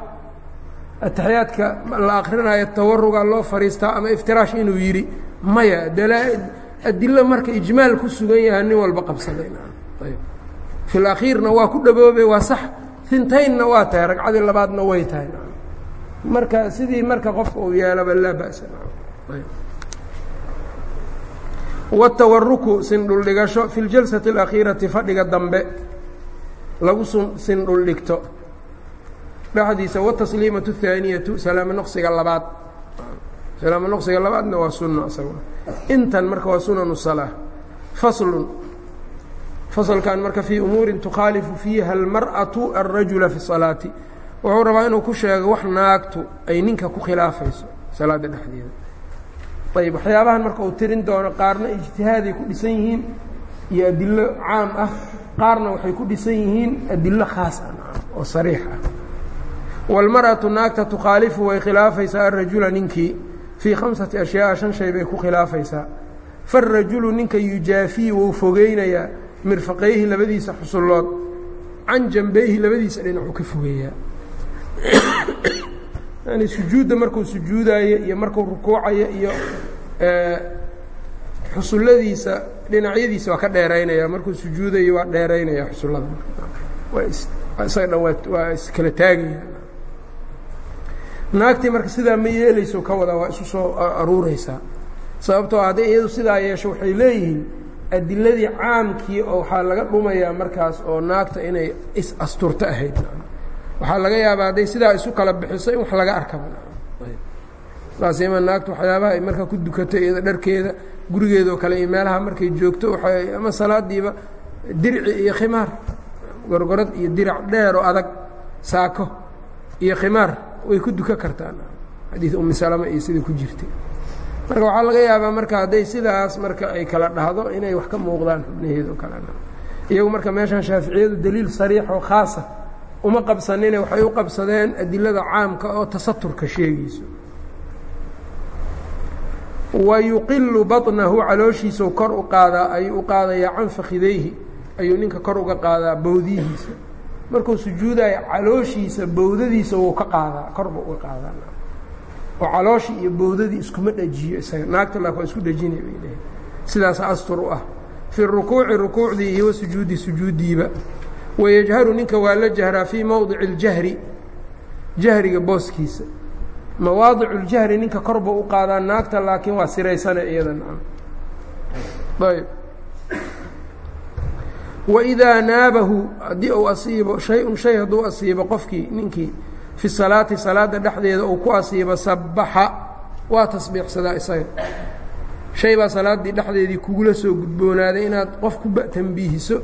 ataxiyaadka la akrinayo tawaruga loo fariistaa ama iftiraash inuu yidhi maya adilo marka ijmaal ku sugan yahay nin walba qabsaday. Fi lakhiirna waa ku dhaboobe waa sax. Hintaynna waa tahay ragcadii labaadna way tahay. Marka sidii marka qofka uu yeelaba laa ba'sa watawaruku sindhuldhigasho fi ljalsati alakhiirati fadhiga dambe. Lagu sindhuldhigto dhexdiisa watasliimatu haaniyatu salaamo noqsiga labaad. Salaamo noqsiga labaadna waa sunno isaga intan marka waa sunanu salaa faslun. Fasalkan marka fii umuurin tukhaalifu fiiha almar'atu alrajula fi salaati. Wuxuu rabaa inuu ku sheego wax naagtu ay ninka ku khilaafayso salaadda dhexdeeda ayb waxyaabahan marka uu tirin doono qaarna ijtihaaday ku dhisan yihiin iyo adilo caam ah qaarna waxay ku dhisan yihiin adilo khaas ah oo sariix ah wاlmarأaةu naagta tukhaalifu way khilaafaysaa arajula ninkii fii khamsati ashyaaa shan shay bay ku khilaafaysaa faالrajulu ninka yujaafii wou fogeynayaa mirfaqayhi labadiisa xusullood can jambayhi labadiisa dhinacuu ka fogeeyaa yani sujuudda markuu sujuudaayo iyo markuu rukuucayo iyo xusulladiisa dhinacyadiisa waa ka dheeraynaya. Markuu sujuudayo waa dheeraynaya xusullada. Isaga dhan waa iskala taagaya. Naagtii marka sidaa ma yeelayso ka wada waa isu soo aruureysaa sababtoo hadday iyadu sidaa yeesho waxay leeyihiin adiladii caamkii oo waxaa laga dhumayaa markaas oo naagta inay is asturto ahayd waxaa laga yaabaa hadday sidaa isu kala bixiso in wax laga arkaba saasima naagta waxyaabaha ay markaa ku dukato iyada dharkeeda gurigeedoo kale iyo meelaha markay joogto waay ama salaadiiba dirci iyo khimaar gorgorad iyo dirac dheer oo adag saako iyo khimaar way ku duka kartaan. Xadiid umi salama iyo sida ku jirtay. Marka waxaa laga yaabaa marka hadday sidaas marka ay kala dhahdo inay wax ka muuqdaan xubnaheeda oo kalena iyagu marka meeshan shaaficiyadu daliil sariix oo khaasa uma qabsanine waxay u qabsadeen adilada caamka oo tasaturka sheegayso. Wa yuqilu baطnahu calooshiisau kor u qaadaa ayuu u qaadayaa can fakidayhi ayuu ninka kor uga qaadaa bowdihiisa. Markuu sujuudayo calooshiisa bowdadiisa wuu ka qaadaa korba uga qaadaa. Oo calooshii iyo bowdadii iskuma dhajiyo isaga naagta laak waa isku dhejinay bay leehay sidaas astur u ah. Fi rukuuci rukuucdii iyo wasujuudi sujuudiiba wayajharu ninka waa la jahraa fii mowdici اljahri jahriga booskiisa mawaadicu اljahri ninka korba u qaadaa naagta laakiin waa siraysana iyada nacam ayb waidaa naabahu haddii uu asiibo shay-un shay hadduu asiibo qofkii ninkii fi salaati salaada dhexdeeda uu ku asiibo sabaxa waa tasbiixsadaa isaga shay baa salaaddii dhexdeedii kugula soo gudboonaaday inaad qof ku tanbiihiso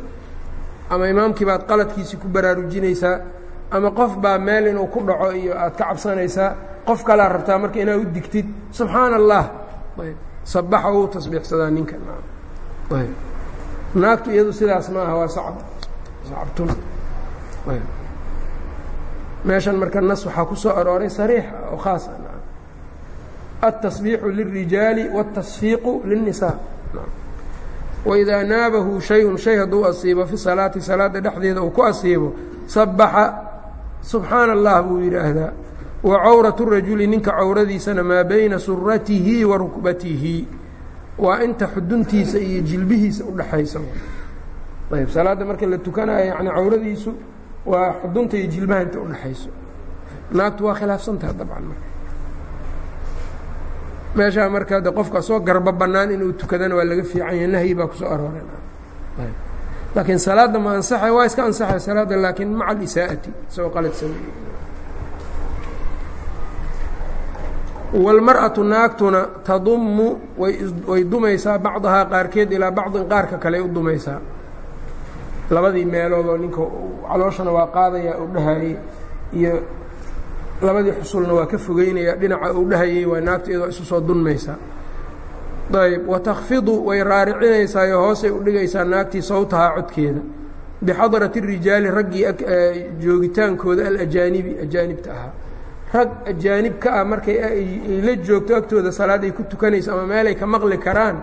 ama imaamkii baad qaladkiisii ku baraarujinaysaa ama qof baa meel inuu ku dhaco iyo aad ka cabsanaysaa qof kalaa rabtaa marka inaa u digtid subxaana allah sabaxa uu tasbiixsadaa ninka naagtu iyadu sidaas maaha waa sacab. Sacabtun meeshan marka nas waxaa ku soo arooray sariix oo khaasa atasbiixu ah, lilrijaali wاtasfiiqu lلnisaa waidaa naabahu shay-un shay hadduu asiibo fi salaati salaada dhexdeeda uu ku asiibo sabbaxa subxaana allah buu yidhaahdaa wa cawratu rajuli ninka cawradiisana maa bayna suratihi wa rukbatihi waa inta xuduntiisa iyo jilbihiisa udhexaysa ayb salaadda marka la tukanayo yani cawradiisu waa xudunta iyo jilbaha inta udhexayso naagtu waa khilaafsantaha dabcan marka meeshaa marka de qofka asoo garbo bannaan inuu tukadana waa laga fiican yahay nahyi baa kusoo arooreen laakiin salaadda ma ansaxay waa iska ansaxay salaadda laakiin maca alisaa'ati isagoo qalad sameeyey wاlmarأaةu naagtuna tadummu way dumaysaa bacdahaa qaarkeed ilaa bacdin qaarka kale u dumaysaa labadii meeloodoo ninka calooshana waa qaadaya u dhahayey iyo labadii xusulna waa ka fogeynaya dhinaca uu dhahayey waa naagta iyadoo isu soo dunmaysaa ayb watakfidu way raaricinaysaa oo hoosay u dhigaysaa naagtii sawtahaa codkeeda. Bixadrati الrijaali raggii joogitaankooda alajaanibi ajaanibta ahaa. Rag ajaanib ka ah markay ay la joogto agtooda salaad ay ku tukanayso ama meelay ka maqli karaan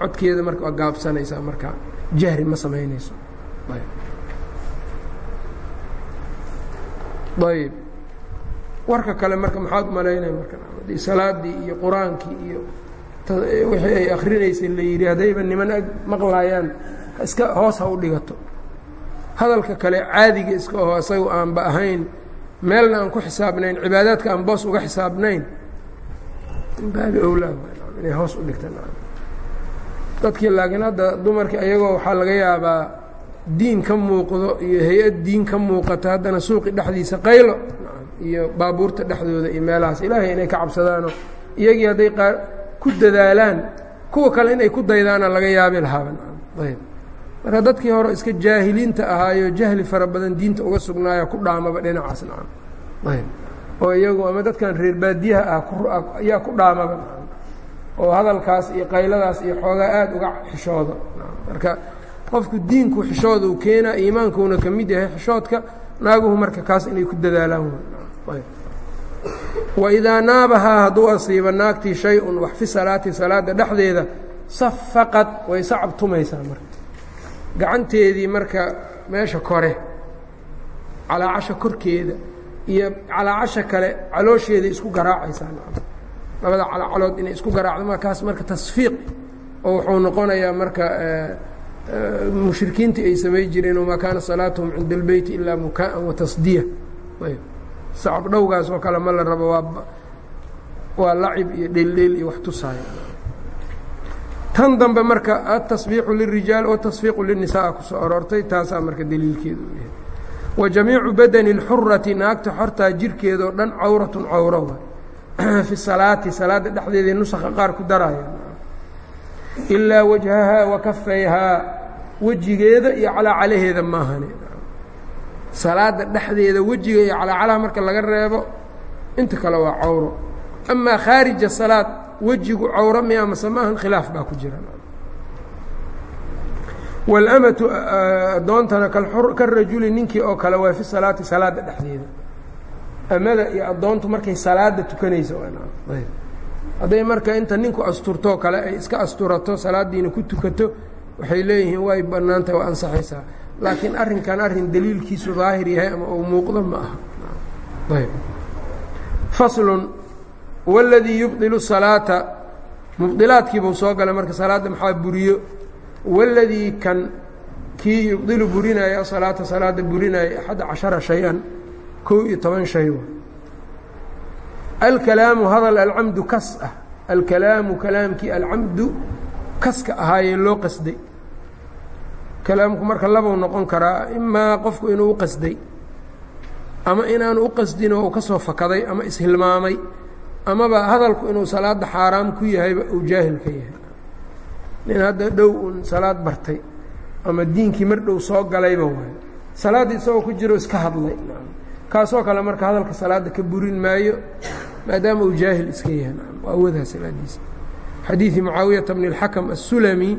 codkeeda marka waa gaabsanaysaa markaa jahri ma samaynayso. Ayb warka kale marka maxaad u malaynaya marka haddii salaadii iyo qur'aankii iyo wixii ay akrinaysay la yidhi haddayba niman ag maqlaayaan iska hoos ha u dhigato. Hadalka kale caadiga iska aho isaga aanba ahayn meelna aan ku xisaabnayn cibaadaadka aan boos uga xisaabnayn baabi owlaa hoos u dhigtaan. Dadkii laakiin hadda dumarka iyagoo waxaa laga yaabaa diin ka muuqdo iyo hay'ad diin ka muuqata haddana suuqi dhexdiisa qaylo iyo baabuurta dhexdooda iyo meelahaas. Ilaahay inay ka cabsadaano iyagii hadday qaar ku dadaalaan kuwa kale inay ku daydaana laga yaabi lahaaba ayb. Marka dadkii hore iska jaahiliinta ahaayo jahli fara badan diinta uga sugnaaya ku dhaamaba dhinacaas nacam. Ayb. Oo iyagu ama dadkan reer baadiyaha ah ayaa ku dhaamaba oo hadalkaas iyo qayladaas iyo xoogaa aada uga xishoodo marka qofku diinku xishooda uu keenaa iimaankuuna ka mid yahay xishoodka naaguhu marka kaas inay ku dadaalaan waidaa naabahaa hadduu asiiba naagtii shay-un wax fi salaati salaada dhexdeeda safaqad way sacab tumaysaa marka. Gacanteedii marka meesha kore calaacasha korkeeda iyo calaacasha kale caloosheeda isku garaacaysaa labada calacalood inay isku garaacdo markaas marka tasfiiq oo wuxuu noqonayaa marka mushrikiintii ay samay jireen wamaa kaana salaatuhum cinda اlbeyti ilaa mukaa'an watasdiya sacab dhowgaas oo kale ma la rabo waa waa lacib iyo dheeldheel iyo wax tusaaya tan dambe marka atasbiixu lirijaal watasfiiqu linisaa ku soo aroortay taasaa marka daliilkeedu u yahay. Wa jamiicu badani اlxurati naagta xortaa jirkeedao dhan cawratun cawro fi salaati salaadda dhexdeeday nusakha qaar ku daraya. Ilaa wajhahaa wa kafayhaa wejigeeda iyo calaacalaheeda maahane salaadda dhexdeeda wejiga iyo calaacalaha marka laga reebo inta kale waa cawro. Amaa khaarija salaad wejigu cawro miya mase maahan khilaaf baa ku jira. Walamatu addoontana karajuli ninkii oo kale waa fi salaati salaadda dhexdeeda. Amada iyo addoontu markay salaada tukanayso hadday marka inta ninku asturtoo kale ay iska asturato salaadiina ku tukato waxay leeyihiin way bannaantahay waa ansaxaysaa laakiin arrinkan arrin daliilkiisu daahir yahay ama uu muuqdo ma aha. Faslun waladii yubdilu salaata mubdilaadkiibuu soo galay marka salaadda maxaa buriyo? Waladii kan kii yubdilu burinaayo asalaata salaada burinaayo axadda cashara shay-an kow iyo toban shay alkalaamu hadal alcamdu kas ah. Alkalaamu kalaamkii alcamdu kaska ahaayee loo qasday kalaamku marka labau noqon karaa imaa qofku inuu u qasday ama inaanu u qasdin oo uu ka soo fakaday ama ishilmaamay amaba hadalku inuu salaadda xaaraam ku yahayba uu jaahil ka yahay. Nin hadda dhow uun salaad bartay ama diinkii mar dhow soo galayba waayo salaaddii isagoo ku jiro iska hadlay. Kaasoo kale marka hadalka salaadda ka burin maayo maadaama uu jaahil iska yahay. Awadaa salaadiisa. Xadiidi mucaawiyata bni اlxakam assulami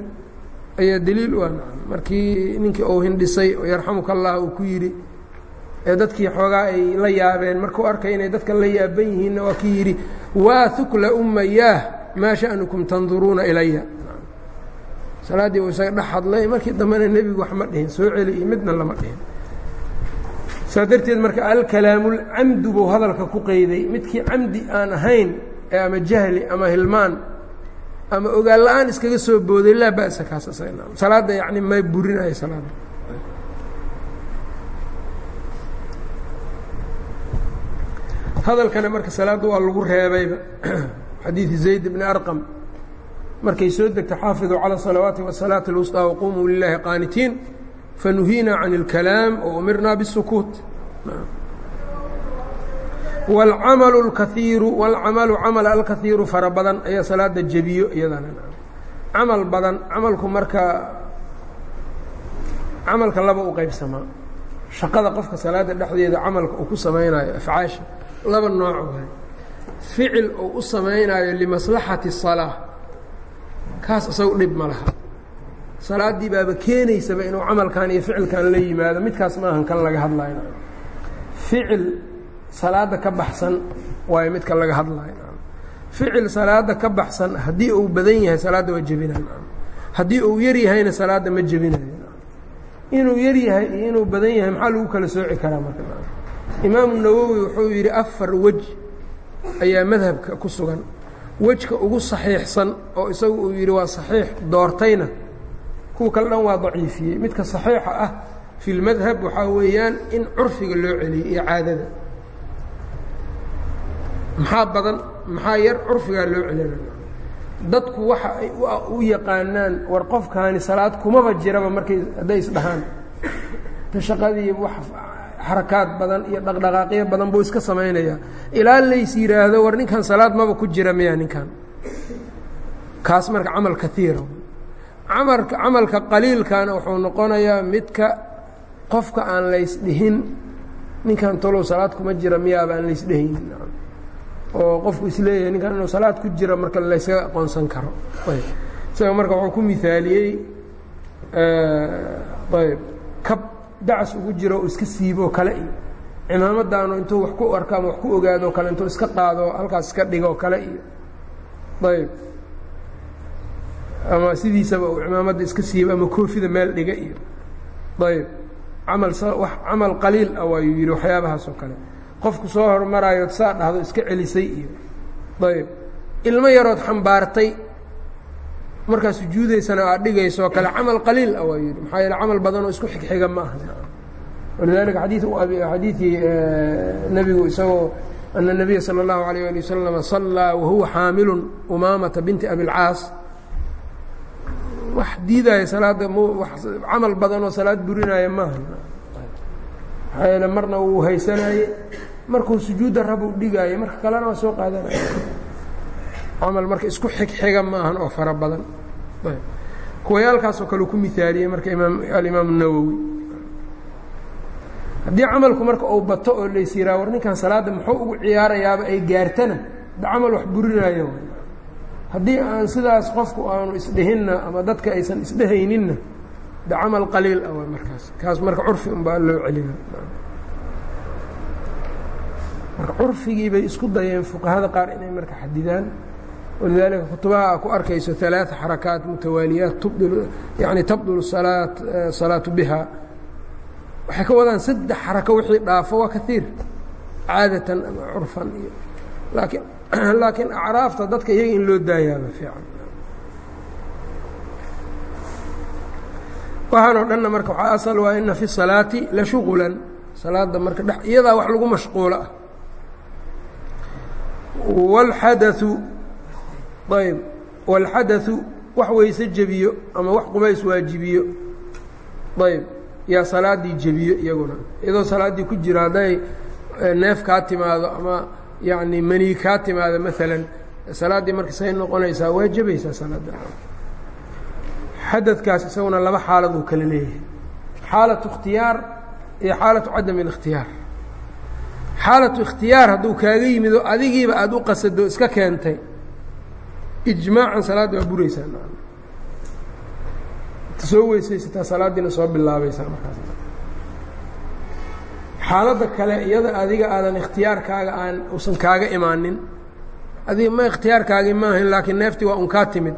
ayaa daliil u ah markii ninkii uu hindhisay yarxamuka allah uu ku yidhi ee dadkii xoogaa ay la yaabeen markuu arkay inay dadka la yaaban yihiinna waa kii yidhi waa hukla ummayaah maa sha'nukum tanduruuna ilaya salaaddii uu isaga dhex hadlay markii dambena nebigu wax ma dhihin soo celi iyo midna lama dhihin. Saa darteed marka alkalaamulcamdu buu hadalka ku qeyday. Midkii camdi aan ahayn ee ama jahli ama hilmaan ama ogaan la-aan iskaga soo booday laa ba'sa kaas salaadda yacni ma burinayo salaadda hadalkana marka salaadda waa lagu reebayba xadiidi zayd bni arqam markay soo degto xaafiduu calى الصalawaati والsalaaةi الwsطىa waqumuu lilahi qaanitiin fanuhiina can اlkalaam waumirna bالsukuut wاlcamalu اlkaiiru wاlcamalu camal alkahiiru fara badan ayaa salaada jebiyo iyadana camal badan camalku marka camalka laba u qaybsamaa shaqada qofka salaada dhexdeeda camalka uu ku samaynayo afcaasha laba nooc waay ficil uu u samaynayo limaslaxati الصalaaة kaas isagu dhib ma laha salaaddii baaba keenaysaba inuu camalkan iyo ficilkan la yimaado midkaas maahan kan laga hadlayo ficil salaadda ka baxsan waayo midka laga hadlayo. Ficil salaadda ka baxsan haddii uu badan yahay salaadda waa jebinayo haddii uu yar yahayna salaadda ma jebinayo inuu yar yahay iyo inuu badan yahay maxaa lagu kala sooci karaa marka? Imaamu nawowi wuxuu yidhi afar wej ayaa madhabka ku sugan. Wejka ugu saxiixsan oo isagu uu yidhi waa saxiix doortayna kuwa kale dhan waa daciifiyey. Midka saxiixa ah fi lmadhab waxaa weeyaan in curfiga loo celiyey iyo caadada maxaa badan? Maxaa yar? Curfigaa loo celinaya dadku waxa ay u yaqaanaan war qofkaani salaad kumaba jiraba markay hadday isdhahaan ta wax xarakaad badan iyo dhaqdhaqaaqyo badan buu iska samaynayaa. Ilaa lays yidhaahdo war ninkan salaad maba ku jira miya ninkan? Kaas marka camal kaiira amalka camalka qaliilkana wuxuu noqonayaa midka qofka aan laysdhihin ninkan talow salaad kuma jira miyaaba aan laysdhehaynin oo qofku is leeyahay ninkan inuu salaad ku jira marka laysaga aqoonsan karo. Isaga marka wuxuu ku mihaaliyey ayb kab dacas ugu jiro o iska siiboo kale iyo cimaamadaanu intuu wax ku arko ama wax ku ogaadoo kale intuu iska qaado halkaas iska dhigoo kale iyo ayb. Ama sidiisaba uu cimaamadda iska siiba ama koofida meel dhiga iyo ayb. Camal wax camal qaliil ah waayuu yidhi waxyaabahaas oo kale qofku soo hormaraayood saa dhahdo iska celisay iyo ayb ilmo yarood xambaartay markaa sujuudaysana aad dhigayso oo kale camal qaliil ah waa yidhi maxaa yeele camal badan oo isku xigxiga ma aha walidalika xadii xadiidii nebigu isagoo ana الnabiya salى اllahu عalيه ali waslama صallaa wahuwa xaamilu umaamata binti abilcaas wax diidaya salaadda m camal badan oo salaad burinaya maaha maxaa yeele marna wuu haysanaye markuu sujuudda rabu dhigaayo marka kalena waa soo qaadanaya camal marka isku xigxiga ma ahan oo fara badan. Kuwayaalkaasoo kale ku miaaliyey marka imaam alimaam الnawowi haddii camalku marka uu bato oo lays yiraa war ninkan salaadda muxuu ugu ciyaarayaaba ay gaartana? Da camal wax burinayo haddii aan sidaas qofku aanu isdhihinna ama dadka aysan isdhehayninna da camal qaliil ah markaas. Kaas marka curfi unbaa loo celina marka curfigii bay isku dayeen fuqahada qaar inay marka xadidaan. Walidaalika kutubaha aa ku arkayso alaaثa xarakaat mutawaaliyaat yani tabdulu eh, salaatu biha. Waxay ka wadaan saddex xarako wixii dhaafo waa kaiir caadatan ama curfan iyo laakiin laakiin acraafta dadka iyaga in loo daayaaba fiican. Waxaan dhanna marka waxaa asal waa ina fi salaati la shuqulan. Salaadda marka iyadaa wax lagu mashquulo ah wاlxadaثu ayb wاlxadaثu wax weyse jebiyo ama wax qubays waajibiyo ayb yaa salaaddii jebiyo iyaguna iyadoo salaaddii ku jiro hadday neef kaa timaado ama yacni mani kaa timaado maalan salaaddii marka say noqonaysaa waa jebaysaa salaadda xadadkaas isaguna laba xaalad uu kala leeyahay xaalatu ikhtiyaar iyo xaalatu cadam اlikhtiyaar xaalatu ikhtiyaar hadduu kaaga yimid oo adigiiba aada u qasado iska keentay. Ijmaacan salaadda waa buraysaa soo weysaysataa salaaddiina soo bilaabaysaa markaas. Xaaladda kale iyada adiga aadan ikhtiyaarkaaga aan usan kaaga imaanin adiga ma ikhtiyaarkaagii maahayn laakiin neeftii waa un kaa timid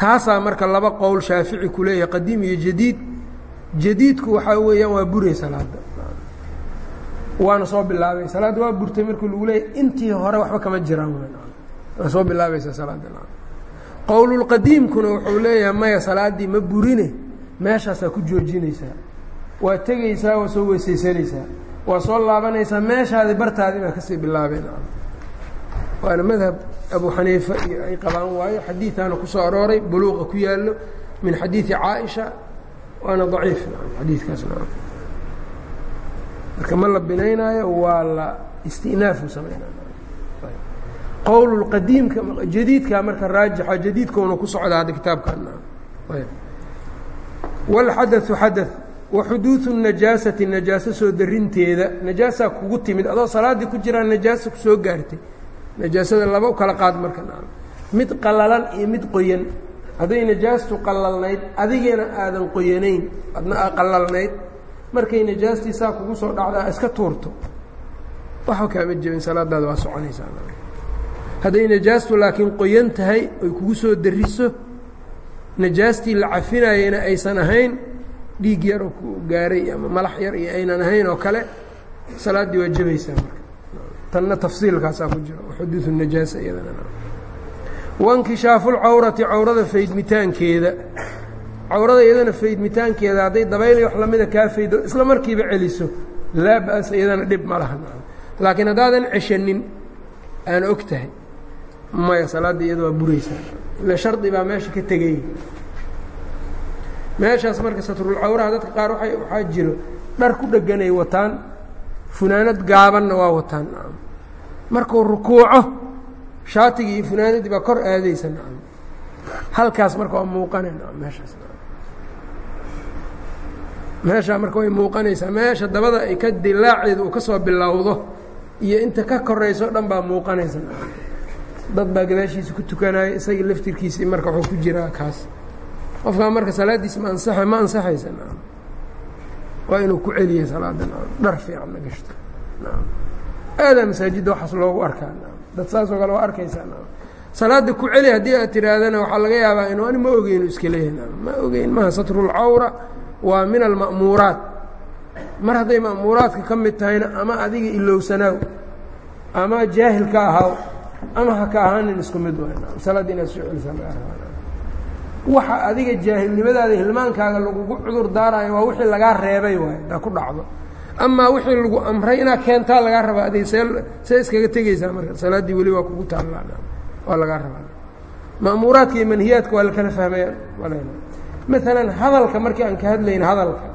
taasaa marka laba qowl shaafici ku leeyahay qadiim iyo jadiid. Jadiidku waxaa weeyaan waa buray salaadda waana soo bilaabay. Salaadda waa burtay markii lagu leeyahy intii hore waxba kama jiraan waa soo bilaabaysaa salaadda qowlulqadiimkuna wuxuu leeyahay maya salaaddii ma burine. Meeshaasaa ku joojinaysaa. Waa tegaysaa waa soo weysaysanaysaa. Waa soo laabanaysaa. Meeshaadii bartaadii baa ka sii bilaabeen waana madhab abu xaniifa iyo ay qabaan waayo. Xadiiaana ku soo arooray buluuqa ku yaallo min xadiidi caaisha. Waana daciif. Xadiikaas marka ma la binaynaayo waa la istinaafuu samaynaqowl qadiimka jadiidka marka raajixa jadiidkoona ku socda hadda kitaabkaawlxadau xada waxuduudu najaasati najaaso soo darinteeda najaasaa kugu timid adoo salaaddii ku jiraan najaasa ku soo gaartay. Najaasada laba u kala qaad marka mid qalalan iyo mid qoyan. Hadday najaastu qalalnayd adigeena aadan qoyanayn adna aa qalalnayd markay najaastii saa kugu soo dhacdaa iska tuurto. Waxba kaama jebin salaadaada waa soconaysaa. Hadday najaastu laakiin qoyan tahay oy kugu soo dariso najaastii la cafinayena aysan ahayn dhiig yar oo ku gaaray ama malax yar iyo aynan ahayn oo kale salaaddii waa jebaysaa marka. Tanna tafsiilkaasaa ku jiro xuduudu najaasa iyadana. Wankishaafuulcawrati cawrada faydmitaankeeda cawrada iyadana faydmitaankeeda hadday dabayl wax lamida kaa faydo isla markiiba celiso laa ba'sa iyadana dhib ma laha. Laakiin haddaadan ceshanin aan og tahay maya salaadda iyada waa buraysaa. Ila shardi baa meesha ka tegay. Meeshaas marka satrulcawraha dadka qaar waay waxaa jiro dhar ku dheganay wataan funaanad gaabanna waa wataan markuu rukuuco shaatigii iyo funaanadii baa kor aadaysa halkaas marka waa nacam meeshaas meeshaa marka way muuqanaysaa meesha dabada ay ka dilaaceeda uu ka soo bilowdo iyo inta ka korayso dhan baa muuqanaysa. Dad baa gadaashiisa ku tukanaayo isaga laftirkiisii marka wuxuu ku jiraa kaas. Qofkaa marka salaaddiis ma ansaxa ma ansaxaysa waa inuu ku celiya salaada nacam dhar fiicanna gashto nacam aadaa masaajidda waxaas loogu arkaa dad saasoo kale waa arkaysaa nacam salaada ku celi haddii aad tidhaahdana waxaa laga yaabaa inu ani ma ogeynu iska leeyahay ma ogeyn maha satrulcawra waa min alma'muuraat. Mar hadday ma'muuraadka ka mid tahayna ama adiga ilowsanaaw ama jaahil ka ahaaw ama ha ka ahaanin isku mid salaadda inaad soo celisaa waxa adiga jaahilnimadaada hilmaankaaga lagugu cudur daarayo waa wixii lagaa reebay waay daa ku dhacdo. Amaa wixii lagu amray inaad keentaa lagaa rabaa adig see iskaga tegeysaa marka salaaddii weli waa kugu taallaa. Waa lagaa rabaa. Ma'muuraadka iyo manhiyaadka waa la kala fahmaya maalan hadalka markii aan ka hadlayn hadalka.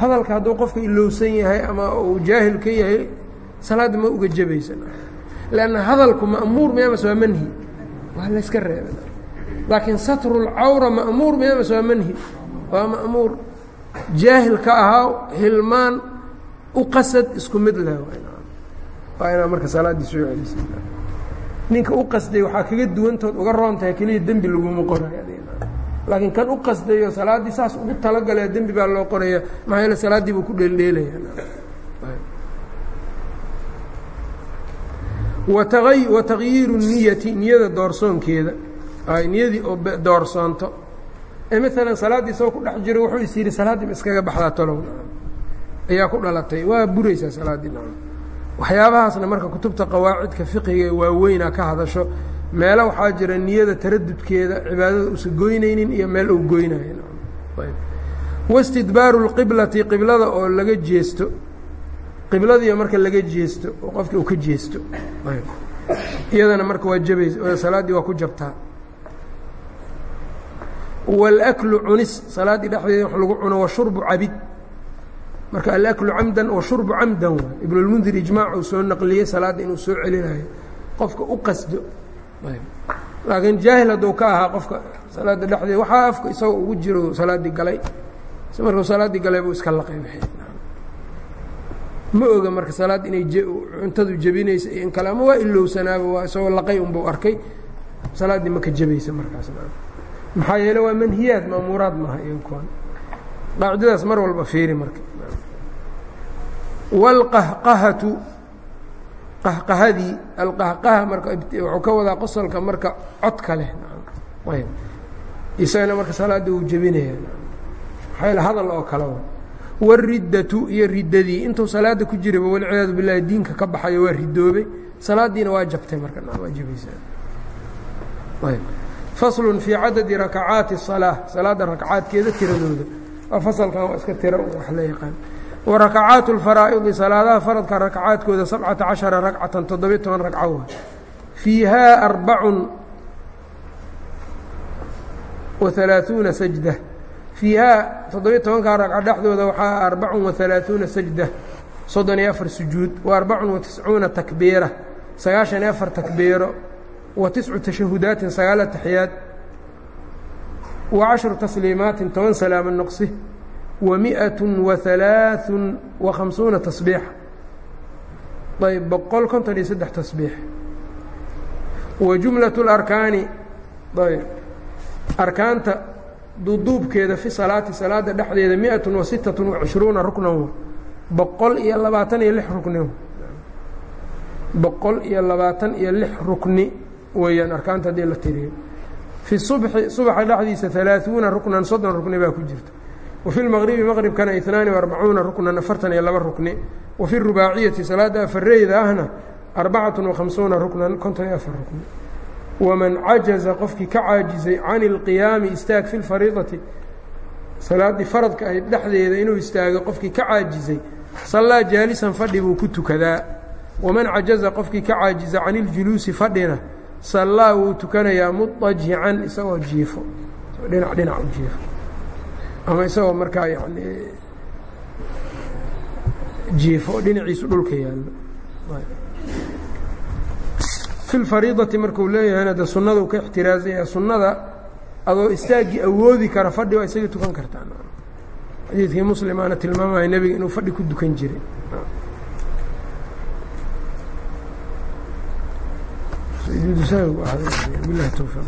Hadalka hadduu qofka ilowsan yahay ama uu jaahil ka yahay salaadda ma uga jebaysan leanna hadalku ma'muur miyamas waa manhi. Waa layska reebay. Laakiin satrulcawra ma'muur miyamas waa manhi. Waa ma'muur jaahil ka ahaa hilmaan u qasad isku mid leh. Waa inaa marka salaaddii soo celisa ninka u qasday waxaa kaga duwantood uga roontahay keliya dembi laguma qorayo laakiin kan u qasdayo salaaddii saas ugu talagalaya dembi baa loo qoraya maxaa yeele salaaddii buu ku dheeldheelaya. Wa takyiiru niyati niyada doorsoonkeeda. Niyadii oo doorsoonto. Ee maalan salaaddii isagoo ku dhex jiro wuxuu is yidhi salaaddii ma iskaga baxdaa talow. Ayaa ku dhalatay. Waa buraysaa salaaddii waxyaabahaasna marka kutubta qawaacidka fiqiga ee waaweynaa ka hadasho meelo waxaa jira niyada taradudkeeda cibaadada usa goynaynin iyo meel uu goynayo. Wastidbaaru lqiblati qiblada oo laga jeesto. Qibladiiyo marka laga jeesto oo qofkii uu ka jeesto. Iyadana marka waa jabaysa salaaddii waa ku jabtaa. Wاlaklu cunis salaaddii dhexdeeda wax lagu cuno washurbu cabid. Marka alaklu camdan washurbu camdan. Ibnulmundir ijmaac uu soo naqliyey salaadda inuu soo celinayo. Qofka u qasdo laakiin jaahil hadduu ka ahaa qofka salaadda dhexdeeda waxaa afka isagoo ugu jiro salaaddii galay. Markuu salaaddii galay buu iska laqay. Ma oga marka salaad inay cuntadu jebinaysa iyo in kale ama waa ilowsanaaba waa isagoo laqay unbuu arkay. Salaaddii maka jebaysa markaas. Maxaa yeele waa manhiyaad ma'muuraad maaha iyo kuwan. Qaacidadaas mar walba fiiri marka. Wاlqahqahatu qahqahadii alqahqaha marka wuxuu ka wadaa qosolka marka codka leh. Ayb isagana marka salaada uu jebinaya maxayl hadal oo kale wariddatu iyo riddadii. Intuu salaada ku jiraba walciyaadu bilahi diinka ka baxayo waa ridoobay salaadiina waa jabtay marka waa jebaysaa ayb faslun fii cadadi rakacaati الsalaa salaada rakacaadkeeda tiradooda. Waa fasalkan waa iska tira wax la yaqaan wa rakacaat اlfaraa'idi salaadaha faradka rakacaadkooda sabcata caشhara ragcatan toddobiyo toban ragco wa fiihaa arbacun wa halaaثuuna sajda fiihaa toddobiyo tobankaa ragco dhexdooda waxaa arbacun wa halaaثuuna sajda soddon iyo afar sujuud wa arbacun wa tiscuuna takbiira sagaashan iyo afar takbiiro wa tiscu tashahudaatin sagaal ataxiyaad wa cashru tasliimaatin toban salaamo noqsi wa mi'atun wa halaaثun wa khamsuuna tasbiixa ayb boqol konton iyo saddex tasbiix wa jumlaة اlarkaani ayb arkaanta duuduubkeeda fi salaati salaada dhexdeeda miatun wa sittatun wa cishruuna ruknan boqol iyo labaatan iyo lix rukni boqol iyo labaatan iyo lix rukni weeyaan arkaanta haddii la tiriyo fi subxi subaxa dhexdiisa halaaثuuna ruknan soddon rukni baa ku jirta wafi lmaqribi maqribkana inaani arbacuuna ruknan afartan iyo laba rukni. Wafi rubaaciyati salaada afareyda ahna arbacatun wahamsuuna ruknan konton iyo afar rukni. Waman cajaza qofkii ka caajizay can ilqiyaami istaag fi lfariidati salaaddii faradka ahayd dhexdeeda inuu istaago qofkii ka caajizay sallaa jaalisan fadhi buu ku tukadaa. Waman cajaza qofkii ka caajiza can iljuluusi fadhina sallaa wuu tukanayaa mudajican isagoo jiifo. Dhinac dhinac u jiifo ama isagoo markaa yani jiifo dhinaciisu dhulka yaallo. Fi lfariidati markuu leeyahayna de sunnaduu ka ixtiraazaya sunnada adoo istaaggii awoodi kara fadhi waa isaga tukan kartaa xadiidkii muslimaana tilmaamaya nebiga inuu fadhi ku dukan jiray. Bilahi towfiiq